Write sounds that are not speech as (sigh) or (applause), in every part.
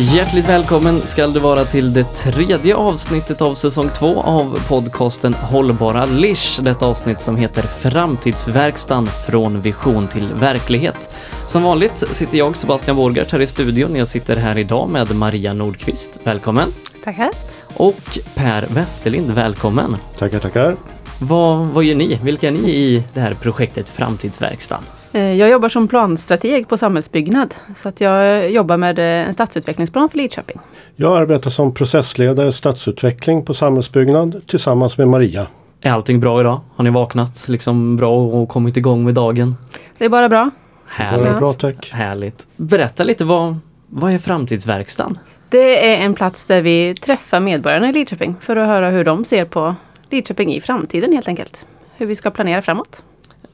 Hjärtligt välkommen ska du vara till det tredje avsnittet av säsong två av podcasten Hållbara Lish. Detta avsnitt som heter Framtidsverkstan från vision till verklighet. Som vanligt sitter jag, Sebastian Borgart, här i studion. Jag sitter här idag med Maria Nordqvist. Välkommen! Tackar! Och Per Westerlind, välkommen! Tackar, tackar! Vad, vad gör ni? Vilka är ni i det här projektet Framtidsverkstan? Eh, jag jobbar som planstrateg på samhällsbyggnad. Så att jag jobbar med eh, en stadsutvecklingsplan för Lidköping. Jag arbetar som processledare stadsutveckling på samhällsbyggnad tillsammans med Maria. Är allting bra idag? Har ni vaknat liksom bra och kommit igång med dagen? Det är bara bra. Härligt. Bara bra, tack. Härligt. Berätta lite, vad, vad är Framtidsverkstan? Det är en plats där vi träffar medborgarna i Lidköping för att höra hur de ser på Lidköping i framtiden helt enkelt. Hur vi ska planera framåt.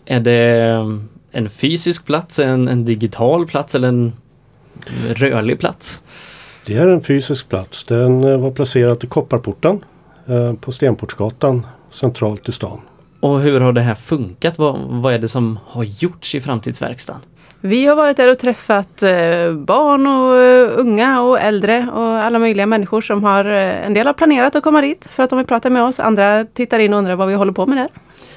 Är det en fysisk plats, en, en digital plats eller en rörlig plats? Det är en fysisk plats. Den eh, var placerad i Kopparporten eh, på Stenportsgatan centralt i stan. Och hur har det här funkat? Vad, vad är det som har gjorts i Framtidsverkstan? Vi har varit där och träffat eh, barn och unga och äldre och alla möjliga människor som har, en del har planerat att komma dit för att de vill prata med oss. Andra tittar in och undrar vad vi håller på med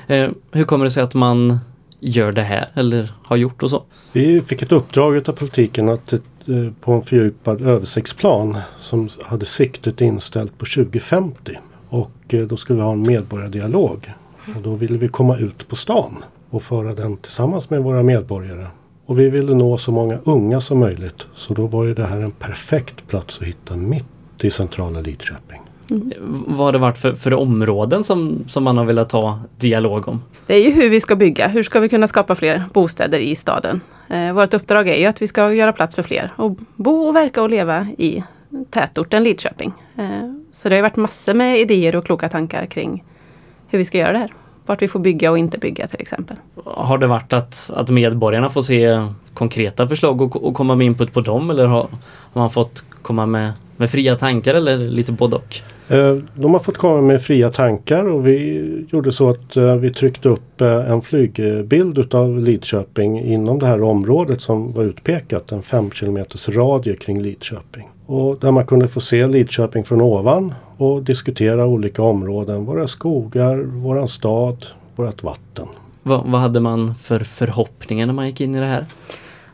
där. Hur kommer det sig att man gör det här eller har gjort och så? Vi fick ett uppdrag av politiken att eh, på en fördjupad översiktsplan som hade siktet inställt på 2050. Och eh, då skulle vi ha en medborgardialog. Och då ville vi komma ut på stan och föra den tillsammans med våra medborgare. Och vi ville nå så många unga som möjligt. Så då var ju det här en perfekt plats att hitta mitt i centrala Lidköping. Vad har det varit för, för områden som, som man har velat ta dialog om? Det är ju hur vi ska bygga. Hur ska vi kunna skapa fler bostäder i staden? Eh, vårt uppdrag är ju att vi ska göra plats för fler och bo och verka och leva i tätorten Lidköping. Eh, så det har varit massor med idéer och kloka tankar kring hur vi ska göra det här. Vart vi får bygga och inte bygga till exempel. Har det varit att, att medborgarna får se konkreta förslag och, och komma med input på dem eller har, har man fått komma med, med fria tankar eller lite både och? Eh, de har fått komma med fria tankar och vi gjorde så att eh, vi tryckte upp eh, en flygbild utav Lidköping inom det här området som var utpekat. En 5 km radie kring Lidköping. Och där man kunde få se Lidköping från ovan och diskutera olika områden. Våra skogar, våran stad, vårat vatten. Vad, vad hade man för förhoppningar när man gick in i det här?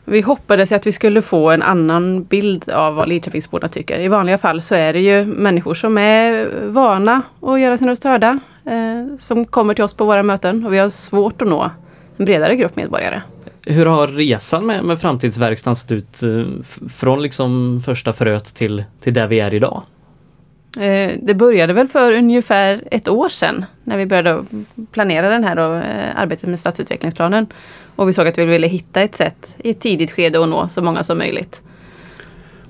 Vi hoppades att vi skulle få en annan bild av vad Lidköpingsborna tycker. I vanliga fall så är det ju människor som är vana att göra sin röst hörda. Eh, som kommer till oss på våra möten och vi har svårt att nå en bredare grupp medborgare. Hur har resan med, med Framtidsverkstan sett ut eh, från liksom första fröet till, till där vi är idag? Eh, det började väl för ungefär ett år sedan när vi började planera den här och, eh, arbetet med stadsutvecklingsplanen. Och vi såg att vi ville hitta ett sätt i ett tidigt skede att nå så många som möjligt.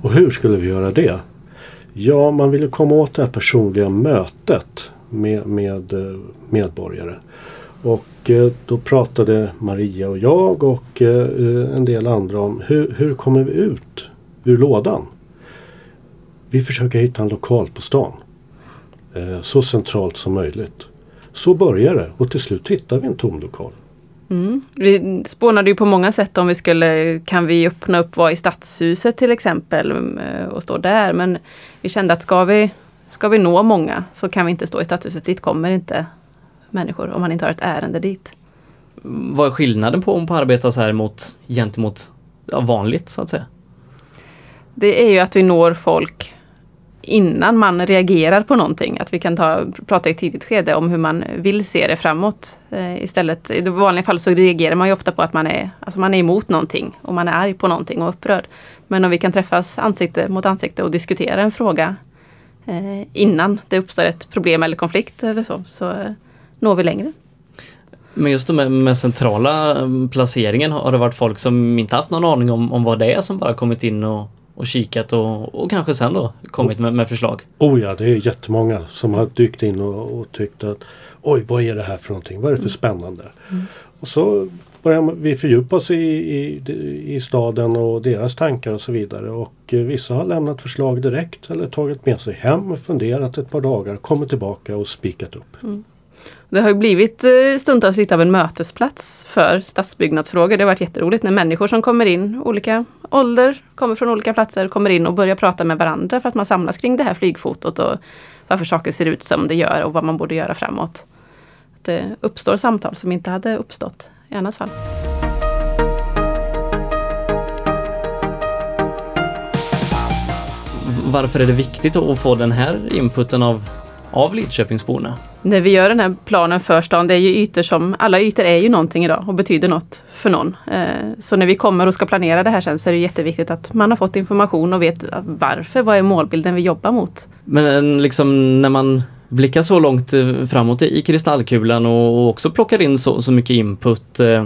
Och hur skulle vi göra det? Ja, man ville komma åt det här personliga mötet med, med eh, medborgare. Och eh, då pratade Maria och jag och eh, en del andra om hur, hur kommer vi ut ur lådan? Vi försöker hitta en lokal på stan. Så centralt som möjligt. Så börjar det och till slut hittar vi en tom lokal. Mm. Vi spånade ju på många sätt om vi skulle, kan vi öppna upp vad i stadshuset till exempel eh, och stå där. Men vi kände att ska vi, ska vi nå många så kan vi inte stå i stadshuset. Dit kommer inte människor om man inte har ett ärende dit. Vad är skillnaden på om på att arbeta så här mot, gentemot ja, vanligt så att säga? Det är ju att vi når folk innan man reagerar på någonting. Att vi kan ta, prata i ett tidigt skede om hur man vill se det framåt. Eh, istället, i vanliga fall så reagerar man ju ofta på att man är, alltså man är emot någonting och man är arg på någonting och upprörd. Men om vi kan träffas ansikte mot ansikte och diskutera en fråga eh, innan det uppstår ett problem eller konflikt eller så, så eh, når vi längre. Men just med, med centrala eh, placeringen har det varit folk som inte haft någon aning om, om vad det är som bara kommit in och, och kikat och, och kanske sen då kommit med, med förslag. Oh ja, det är jättemånga som har dykt in och, och tyckt att oj, vad är det här för någonting? Vad är det för spännande? Och så börjar vi fördjupa oss i, i, i staden och deras tankar och så vidare. Och eh, vissa har lämnat förslag direkt eller tagit med sig hem och funderat ett par dagar, kommit tillbaka och spikat upp. Det har ju blivit eh, stundtals lite av en mötesplats för stadsbyggnadsfrågor. Det har varit jätteroligt när människor som kommer in, olika ålder, kommer från olika platser, kommer in och börjar prata med varandra för att man samlas kring det här flygfotot och varför saker ser ut som det gör och vad man borde göra framåt. Det uppstår samtal som inte hade uppstått i annat fall. Varför är det viktigt att få den här inputen av, av Lidköpingsborna? När vi gör den här planen för stan, det är ju ytor som, alla ytor är ju någonting idag och betyder något för någon. Eh, så när vi kommer och ska planera det här sen så är det jätteviktigt att man har fått information och vet varför, vad är målbilden vi jobbar mot. Men liksom när man blickar så långt eh, framåt i kristallkulan och också plockar in så, så mycket input. Eh,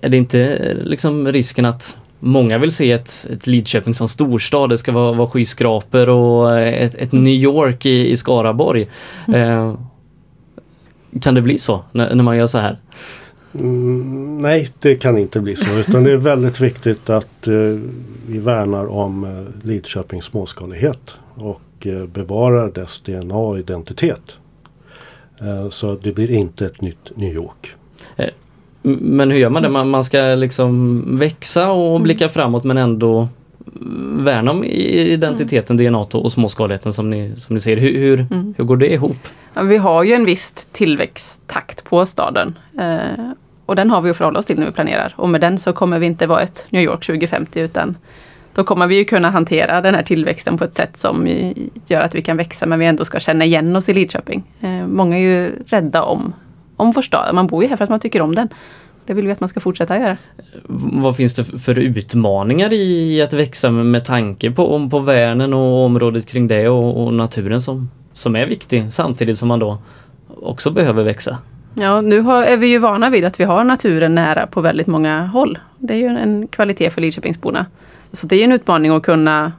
är det inte liksom risken att Många vill se ett, ett Lidköping som storstad. Det ska vara, vara skyskrapor och ett, ett New York i, i Skaraborg. Mm. Eh, kan det bli så när, när man gör så här? Mm, nej, det kan inte bli så. Utan det är väldigt viktigt att eh, vi värnar om eh, Lidköpings småskalighet och eh, bevarar dess DNA och identitet. Eh, så det blir inte ett nytt New York. Men hur gör man det? Man, man ska liksom växa och mm. blicka framåt men ändå värna om identiteten, mm. DNA och småskaligheten som ni, som ni ser. Hur, hur, mm. hur går det ihop? Ja, vi har ju en viss tillväxttakt på staden. Eh, och den har vi att förhålla oss till när vi planerar. Och med den så kommer vi inte vara ett New York 2050 utan då kommer vi ju kunna hantera den här tillväxten på ett sätt som gör att vi kan växa men vi ändå ska känna igen oss i Lidköping. Eh, många är ju rädda om om vår stad. Man bor ju här för att man tycker om den. Det vill vi att man ska fortsätta göra. Vad finns det för utmaningar i att växa med tanke på, på Värnen och området kring det och, och naturen som, som är viktig samtidigt som man då också behöver växa? Ja, nu har, är vi ju vana vid att vi har naturen nära på väldigt många håll. Det är ju en kvalitet för Lidköpingsborna. Så det är en utmaning att kunna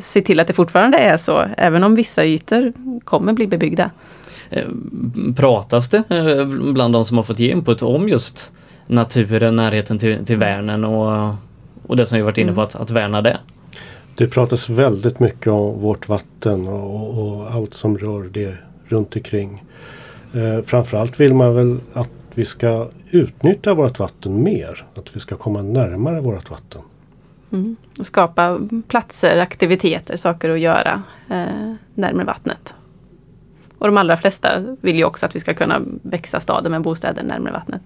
se till att det fortfarande är så, även om vissa ytor kommer bli bebyggda. Eh, pratas det eh, bland de som har fått ge input om just naturen, närheten till, till Värnen och, och det som vi varit inne på, mm. att, att värna det? Det pratas väldigt mycket om vårt vatten och, och allt som rör det runt omkring. Eh, framförallt vill man väl att vi ska utnyttja vårt vatten mer. Att vi ska komma närmare vårt vatten. Mm. Och skapa platser, aktiviteter, saker att göra eh, närmare vattnet. Och de allra flesta vill ju också att vi ska kunna växa staden med bostäder närmare vattnet.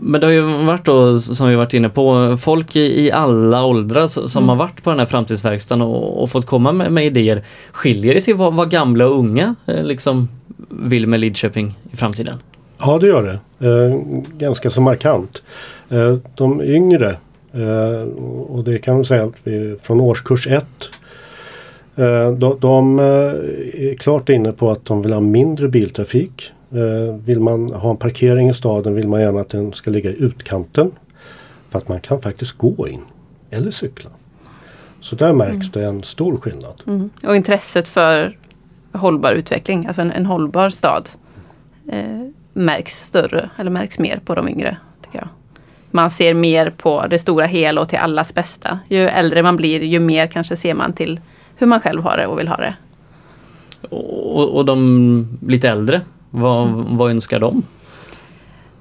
Men det har ju varit då, som vi varit inne på, folk i, i alla åldrar som mm. har varit på den här framtidsverkstaden och, och fått komma med, med, idéer. Skiljer det sig vad, vad gamla och unga eh, liksom vill med Lidköping i framtiden? Ja det gör det. Eh, ganska så markant. Eh, de yngre, eh, och det kan man säga att vi från årskurs 1 Eh, de, de eh, är klart inne på att de vill ha mindre biltrafik. Eh, vill man ha en parkering i staden vill man gärna att den ska ligga i utkanten. För att man kan faktiskt gå in eller cykla. Så där märks mm. det en stor skillnad. Mm. Och intresset för hållbar utveckling, alltså en, en hållbar stad märks större eller märks mer på de yngre. tycker jag. Man ser mer på det stora hela och till allas bästa. Ju äldre man blir ju mer kanske ser man till hur man själv har det och vill ha det. Och, och de lite äldre, vad, mm. vad önskar de?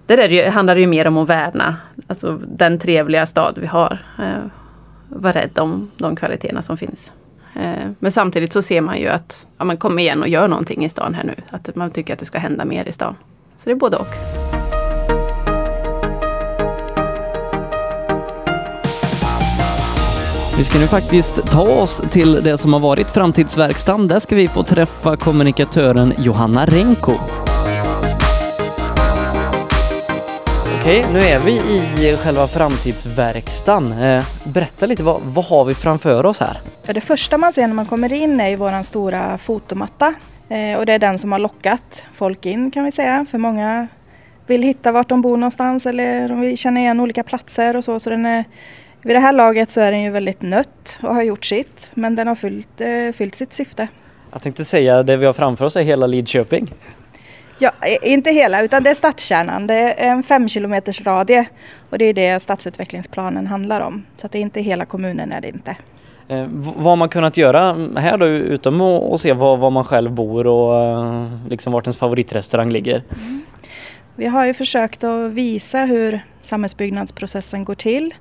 Där det ju, handlar ju mer om att värna alltså den trevliga stad vi har. Eh, Vara rädd om de kvaliteterna som finns. Eh, men samtidigt så ser man ju att ja, man kommer igen och gör någonting i stan här nu. Att man tycker att det ska hända mer i stan. Så det är både och. Vi ska nu faktiskt ta oss till det som har varit Framtidsverkstan. Där ska vi få träffa kommunikatören Johanna Renko. Okej, nu är vi i själva Framtidsverkstan. Eh, berätta lite, vad, vad har vi framför oss här? Ja, det första man ser när man kommer in är ju våran stora fotomatta. Eh, och det är den som har lockat folk in kan vi säga. För många vill hitta vart de bor någonstans eller de vill känna igen olika platser och så. Så den är vid det här laget så är den ju väldigt nött och har gjort sitt men den har fyllt, eh, fyllt sitt syfte. Jag tänkte säga det vi har framför oss är hela Lidköping. Ja, inte hela utan det är stadskärnan. Det är en fem kilometers radie och det är det stadsutvecklingsplanen handlar om. Så att det är inte hela kommunen är det inte. Eh, vad har man kunnat göra här då utom att se var, var man själv bor och eh, liksom vart ens favoritrestaurang ligger? Mm. Vi har ju försökt att visa hur samhällsbyggnadsprocessen går till.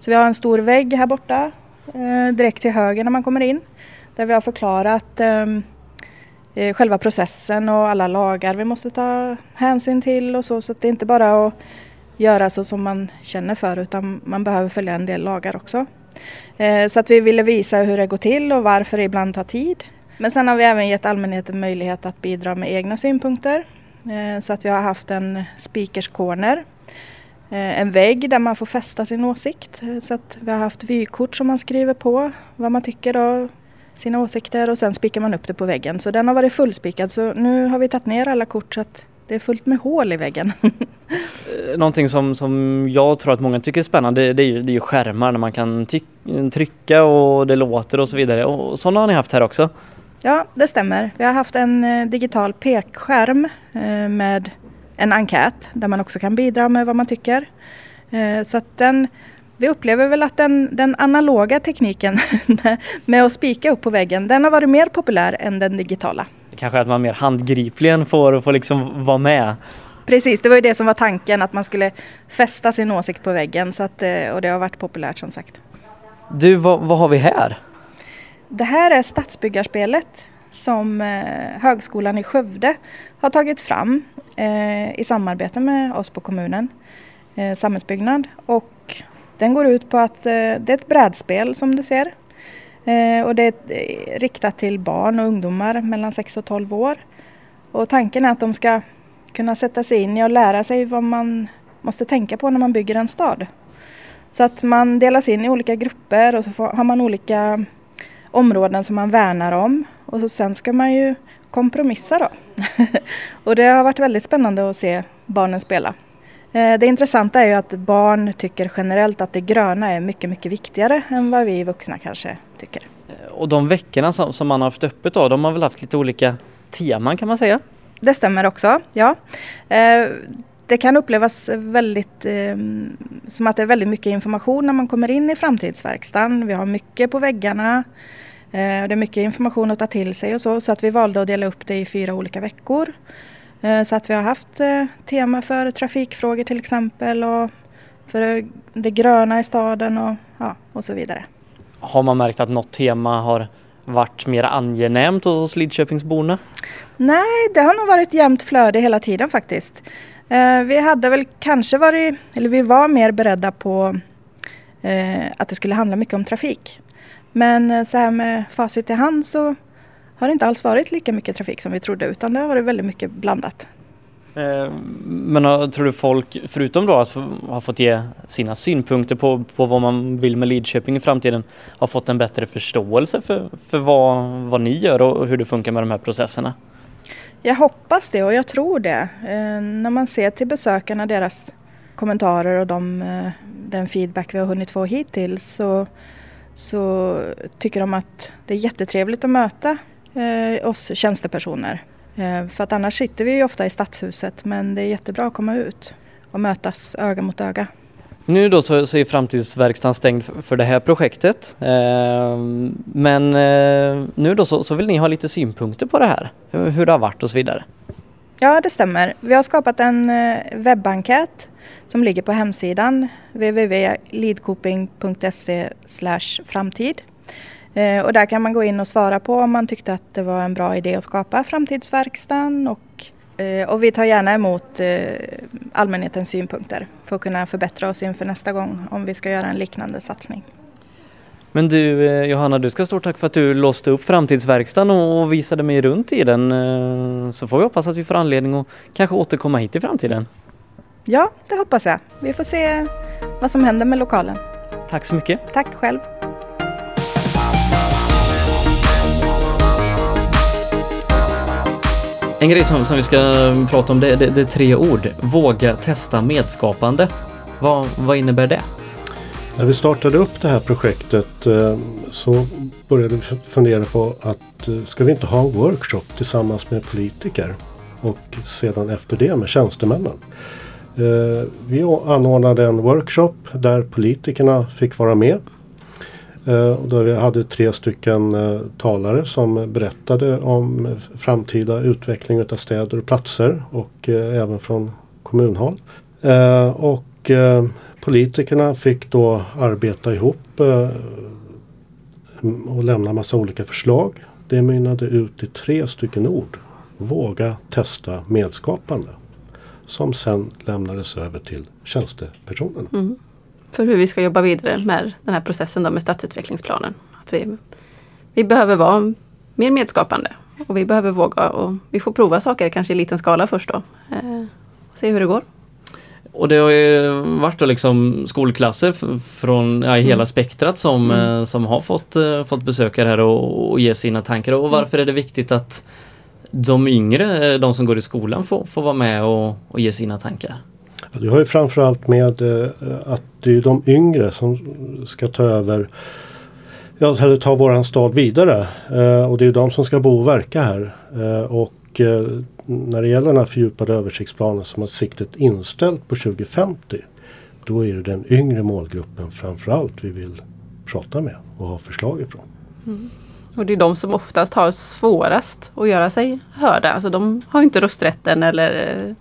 Så vi har en stor vägg här borta eh, direkt till höger när man kommer in där vi har förklarat ehm, eh, själva processen och alla lagar vi måste ta hänsyn till och så. Så att det är inte bara att göra så som man känner för utan man behöver följa en del lagar också. Eh, så att vi ville visa hur det går till och varför det ibland tar tid. Men sen har vi även gett allmänheten möjlighet att bidra med egna synpunkter. Eh, så att vi har haft en speakers corner. Eh, en vägg där man får fästa sin åsikt. Så att vi har haft vykort som man skriver på vad man tycker och sina åsikter och sen spikar man upp det på väggen. Så den har varit fullspikad så nu har vi tagit ner alla kort så att det är fullt med hål i väggen. (laughs) Eh, någonting som, som jag tror att många tycker är spännande det är ju, det är ju skärmar när man kan trycka och det låter och så vidare. Och sådana har ni haft här också? Ja, det stämmer. Vi har haft en eh, digital pekskärm eh, med en enkät där man också kan bidra med vad man tycker. Så att den, vi upplever väl att den, den analoga tekniken (laughs) med att spika upp på väggen, den har varit mer populär än den digitala. Kanske att man mer handgripligen får, får liksom vara med. Precis, det var ju det som var tanken, att man skulle fästa sin åsikt på väggen så att, eh, och det har varit populärt som sagt. Du, vad, vad har vi här? Det här är Stadsbyggarspelet som eh, Högskolan i Skövde har tagit fram eh, Eh, i samarbete med oss på kommunen, eh, Samhällsbyggnad. Och den går ut på att eh, det är ett brädspel som du ser Eh, och det är eh, riktat till barn och ungdomar mellan 6 och 12 år. Och tanken är att de ska kunna sätta sig in i och lära sig vad man måste tänka på när man bygger en stad. Så att man delas in i olika grupper och så får, har man olika områden som man värnar om. Och så sen ska man ju kompromissa då. (laughs) och det har varit väldigt spännande att se barnen spela. Eh, det intressanta är ju att barn tycker generellt att det gröna är mycket, mycket viktigare än vad vi vuxna kanske tycker. Eh, och de veckorna som, som man har haft öppet då, de har väl haft lite olika teman kan man säga? Det stämmer också, ja. Eh, det kan upplevas väldigt som att det är väldigt mycket information när man kommer in i framtidsverkstan. Vi har mycket på väggarna. Det är mycket information att ta till sig och så, så att vi valde att dela upp det i fyra olika veckor. Eh, så att vi har haft eh, tema för trafikfrågor till exempel och för det gröna i staden och, ja, och så vidare. Har man märkt att något tema har varit mer angenämt hos Lidköpingsborna? Nej, det har nog varit jämnt flöde hela tiden faktiskt. Eh, vi hade väl kanske varit, eller vi var mer beredda på att det skulle handla mycket om trafik. Men så här med facit i hand så har det inte alls varit lika mycket trafik som vi trodde utan det har varit väldigt mycket blandat. Eh, men tror du folk, förutom då att ha fått ge sina synpunkter på, på vad man vill med Lidköping i framtiden, har fått en bättre förståelse för, för vad, vad ni gör och hur det funkar med de här processerna? Jag hoppas det och jag tror det. Eh, när man ser till besökarna, deras kommentarer och de, eh, den feedback vi har hunnit få hittills så, så tycker de att det är jättetrevligt att möta eh, oss tjänstepersoner. Eh, för att annars sitter vi ju ofta i stadshuset men det är jättebra att komma ut och mötas öga mot öga. Nu då så, så är framtidsverkstan stängd för det här projektet. Eh, men eh, nu då så, så, vill ni ha lite synpunkter på det här, hur, hur det har varit och så vidare. Ja det stämmer. Vi har skapat en eh, webbenkät som ligger på hemsidan www.leadcooping.se framtid. Eh, och där kan man gå in och svara på om man tyckte att det var en bra idé att skapa framtidsverkstan och, eh, och vi tar gärna emot eh, allmänhetens synpunkter för att kunna förbättra oss inför nästa gång om vi ska göra en liknande satsning. Men du Johanna, du ska stort tack för att du låste upp framtidsverkstan och visade mig runt i den. Så får vi hoppas att vi får anledning att kanske återkomma hit i framtiden. Ja, det hoppas jag. Vi får se vad som händer med lokalen. Tack så mycket. Tack själv. En grej som, som vi ska prata om det, det, det är tre ord. Våga testa medskapande. Vad, vad innebär det? När vi startade upp det här projektet eh, så började vi fundera på att eh, ska vi inte ha en workshop tillsammans med politiker och sedan efter det med tjänstemännen. Eh, vi anordnade en workshop där politikerna fick vara med Eh, vi hade tre stycken eh, talare som berättade om framtida utveckling av städer och platser och eh, även från kommunhåll. Eh, Och eh, politikerna fick då arbeta ihop eh, och lämna massa olika förslag. Det mynnade ut i tre stycken ord. Våga testa medskapande. Som sen lämnades över till tjänstepersonerna. Mm. För hur vi ska jobba vidare med den här processen då med stadsutvecklingsplanen. Att vi, vi behöver vara mer medskapande. Och vi behöver våga och vi får prova saker kanske i liten skala först då. Eh, och se hur det går. Och det har ju varit då liksom skolklasser från ja, hela Mm. spektrat som, Mm. eh, som har fått, eh, fått besöka det här och, och ge sina tankar. Och varför är det viktigt att de yngre, eh, de som går i skolan, får, får vara med och, och ge sina tankar? Ja, Du har ju framförallt med eh, att det är de yngre som ska ta över Ja, eller ta våran stad vidare. Eh, och det är de som ska bo och verka här. Eh, och eh, när det gäller den här fördjupade översiktsplanen som har siktet inställt på 2050. Då är det den yngre målgruppen framförallt vi vill prata med och ha förslag ifrån. Och det är de som oftast har svårast att göra sig hörda. Alltså de har inte rösträtten eller eh,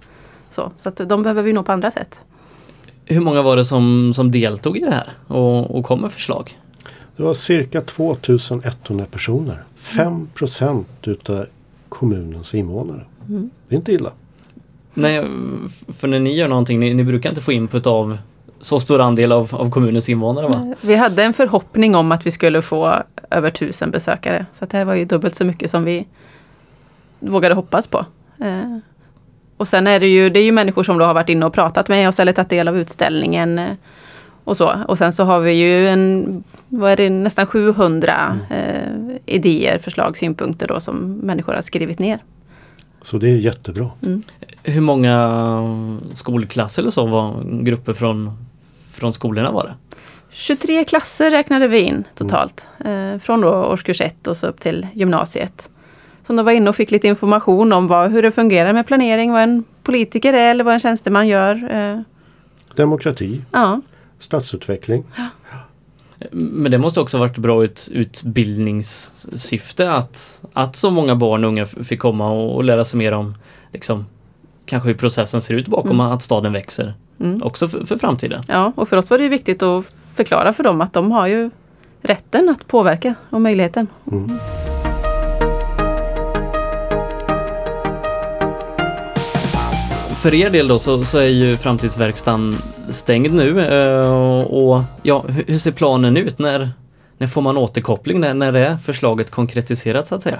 så. Så att de behöver vi nå på andra sätt. Hur många var det som, som deltog i det här och, och kom med förslag? Det var cirka 2100 personer. 5 procent utav kommunens invånare. Mm. Det är inte illa. Nej, för när ni gör någonting, ni, ni brukar inte få input av så stor andel av, av kommunens invånare va? Vi hade en förhoppning om att vi skulle få över tusen besökare. Så att det här var ju dubbelt så mycket som vi vågade hoppas på. Eh, och sen är det ju, det är ju människor som då har varit inne och pratat med oss eller tagit del av utställningen. eh, och så. Och sen så har vi ju en, vad är det, nästan 700 eh, idéer, förslag, synpunkter då som människor har skrivit ner. Så det är jättebra. Hur många skolklasser eller så var grupper från, från skolorna var det? 23 klasser räknade vi in totalt. Eh, från då årskurs 1 och så upp till gymnasiet. Som de var inne och fick lite information om vad, hur det fungerar med planering, vad en politiker är eller vad en tjänsteman gör. Eh, Demokrati, ja. stadsutveckling. Men det måste också varit bra ut, utbildningssyfte att, att så många barn och unga fick komma och, och lära sig mer om liksom, kanske hur processen ser ut bakom Mm. att staden växer. Mm. Också för, för framtiden. ja, och för oss var det viktigt att förklara för dem att de har ju rätten att påverka och möjligheten. Mm. För er del då så, så är ju framtidsverkstan stängd nu eh, och, och ja, hur, hur ser planen ut? När, när får man återkoppling? När, när är förslaget konkretiserat så att säga?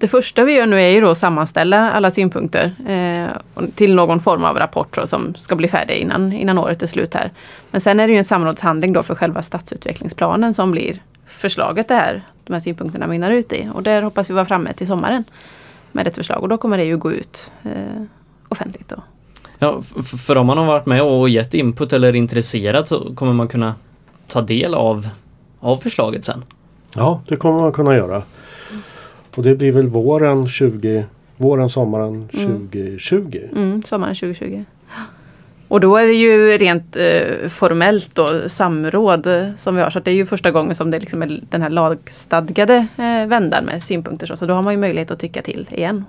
Det första vi gör nu är ju då att sammanställa alla synpunkter eh, till någon form av rapport då, som ska bli färdig innan, innan året är slut här. Men sen är det ju en samrådshandling då för själva stadsutvecklingsplanen som blir förslaget det här, de här synpunkterna mynnar ut i. Och där hoppas vi vara framme till sommaren med ett förslag och då kommer det ju gå ut eh, offentligt. Då. Ja, för om man har varit med och gett input eller är intresserad så kommer man kunna ta del av, av förslaget sen. Ja, det kommer man kunna göra. Och det blir väl våren 20, våren, sommaren 2020. Mm, sommaren 2020. Och då är det ju rent eh, formellt då, samråd eh, som vi har. Så att det är ju första gången som det liksom är den här lagstadgade eh, vändan med synpunkter. Så, så då har man ju möjlighet att tycka till igen.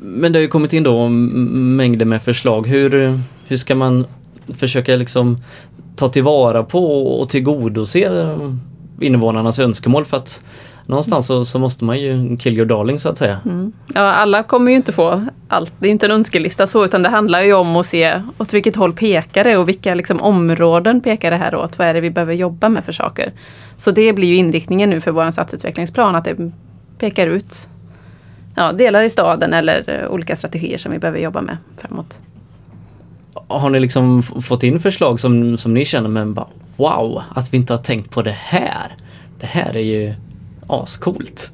Men det har ju kommit in då mängder med förslag. Hur, hur ska man försöka liksom ta tillvara på och tillgodose eh, invånarnas önskemål? För att någonstans så, så måste man ju kill your darling så att säga. Mm. Ja, alla kommer ju inte få allt. Det är inte en önskelista så, utan det handlar ju om att se åt vilket håll pekar det och vilka liksom, områden pekar det här åt. Vad är det vi behöver jobba med för saker? Så det blir ju inriktningen nu för vår stadsutvecklingsplan, att det pekar ut ja, delar i staden eller eh, olika strategier som vi behöver jobba med framåt. Har ni liksom fått in förslag som, som ni känner men bara wow, att vi inte har tänkt på det här. Det här är ju ascoolt.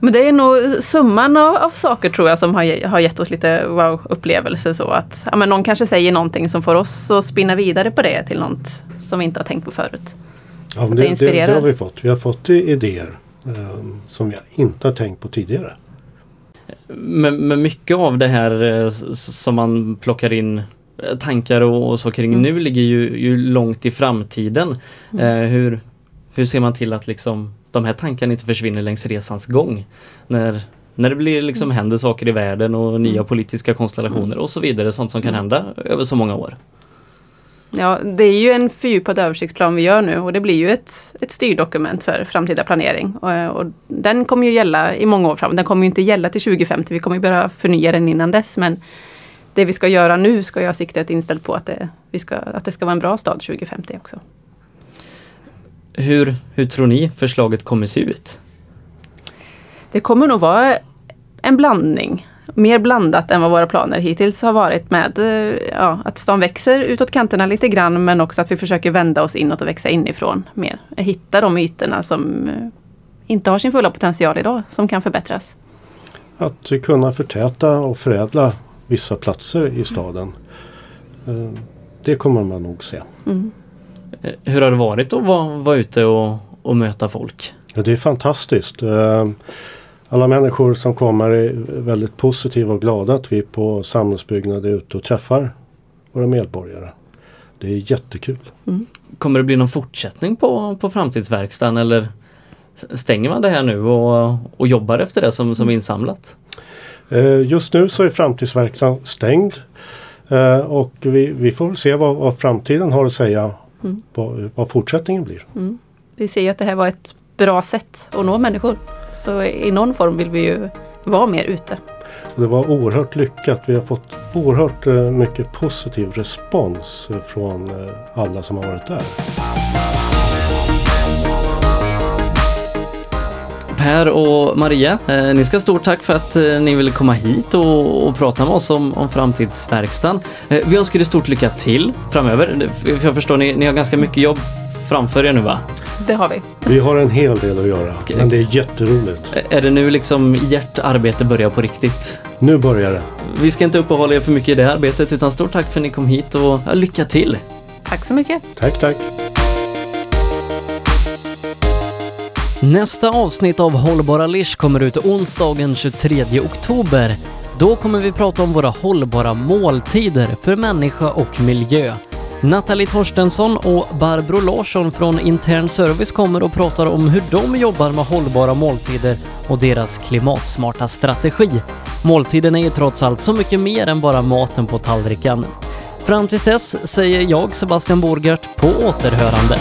Men det är nog summan av, av saker tror jag som har, har gett oss lite wow-upplevelser. Så att ja, men någon kanske säger någonting som får oss att spinna vidare på det till något som vi inte har tänkt på förut. Ja, men det det, det, det har vi fått. Vi har fått idéer eh, som vi inte har tänkt på tidigare. Men, men mycket av det här eh, som man plockar in eh, tankar och, och så kring Mm. nu ligger ju, ju långt i framtiden. Mm. Eh, hur, hur ser man till att liksom de här tankarna inte försvinner längs resans gång? När, när det blir liksom Mm. händer saker i världen och nya Mm. politiska konstellationer och så vidare, sånt som kan Mm. hända över så många år. Ja, det är ju en fördjupad översiktsplan vi gör nu och det blir ju ett, ett styrdokument för framtida planering. Och, och den kommer ju gälla i många år fram. Den kommer ju inte gälla till 2050. Vi kommer börja förnya den innan dess. Men det vi ska göra nu ska jag ha siktet inställt på att det, vi ska, att det ska vara en bra stad 2050 också. Hur, hur tror ni förslaget kommer se ut? Det kommer nog vara en blandning. Mer blandat än vad våra planer hittills har varit med eh, ja, att stan växer utåt kanterna lite grann men också att vi försöker vända oss inåt och växa inifrån mer. Hitta de ytorna som eh, inte har sin fulla potential idag, som kan förbättras. Att kunna förtäta och förädla vissa platser i staden. Eh, Det kommer man nog se. Mm. Eh, Hur har det varit att vara, vara ute och, och möta folk? Ja, det är fantastiskt. Eh, Alla människor som kommer är väldigt positiva och glada att vi på samhällsbyggnad är ute och träffar våra medborgare. Det är jättekul. Kommer det bli någon fortsättning på, på framtidsverkstan eller stänger man det här nu och, och jobbar efter det som, som insamlat? Eh, Just nu så är framtidsverkstan stängd. Och vi, vi får se vad, vad framtiden har att säga. Mm. Vad, vad fortsättningen blir. Mm. Vi ser ju att det här var ett bra sätt att nå människor. Så i någon form vill vi ju vara mer ute. Det var oerhört lyckat. Vi har fått oerhört eh, mycket positiv respons från eh, alla som har varit där. Per och Maria, eh, ni ska ha stort tack för att eh, ni ville komma hit och, och prata med oss om, om framtidsverkstan. Eh, vi önskar er stort lycka till framöver. Jag förstår, ni, ni har ganska mycket jobb framför er nu va? Det har vi. Vi har en hel del att göra. Okej. Men det är jätteroligt. Är det nu liksom hjärtarbete börjar på riktigt? Nu börjar det. Vi ska inte uppehålla er för mycket i det arbetet utan stort tack för att ni kom hit och lycka till! Tack så mycket. Tack, tack. Nästa avsnitt av Hållbara Lish kommer ut onsdagen 23 oktober. Då kommer vi prata om våra hållbara måltider för människa och miljö. Nathalie Torstensson och Barbro Larsson från Intern Service kommer och pratar om hur de jobbar med hållbara måltider och deras klimatsmarta strategi. Måltiderna är ju trots allt så mycket mer än bara maten på tallriken. Fram tills dess säger jag Sebastian Borgert på återhörande.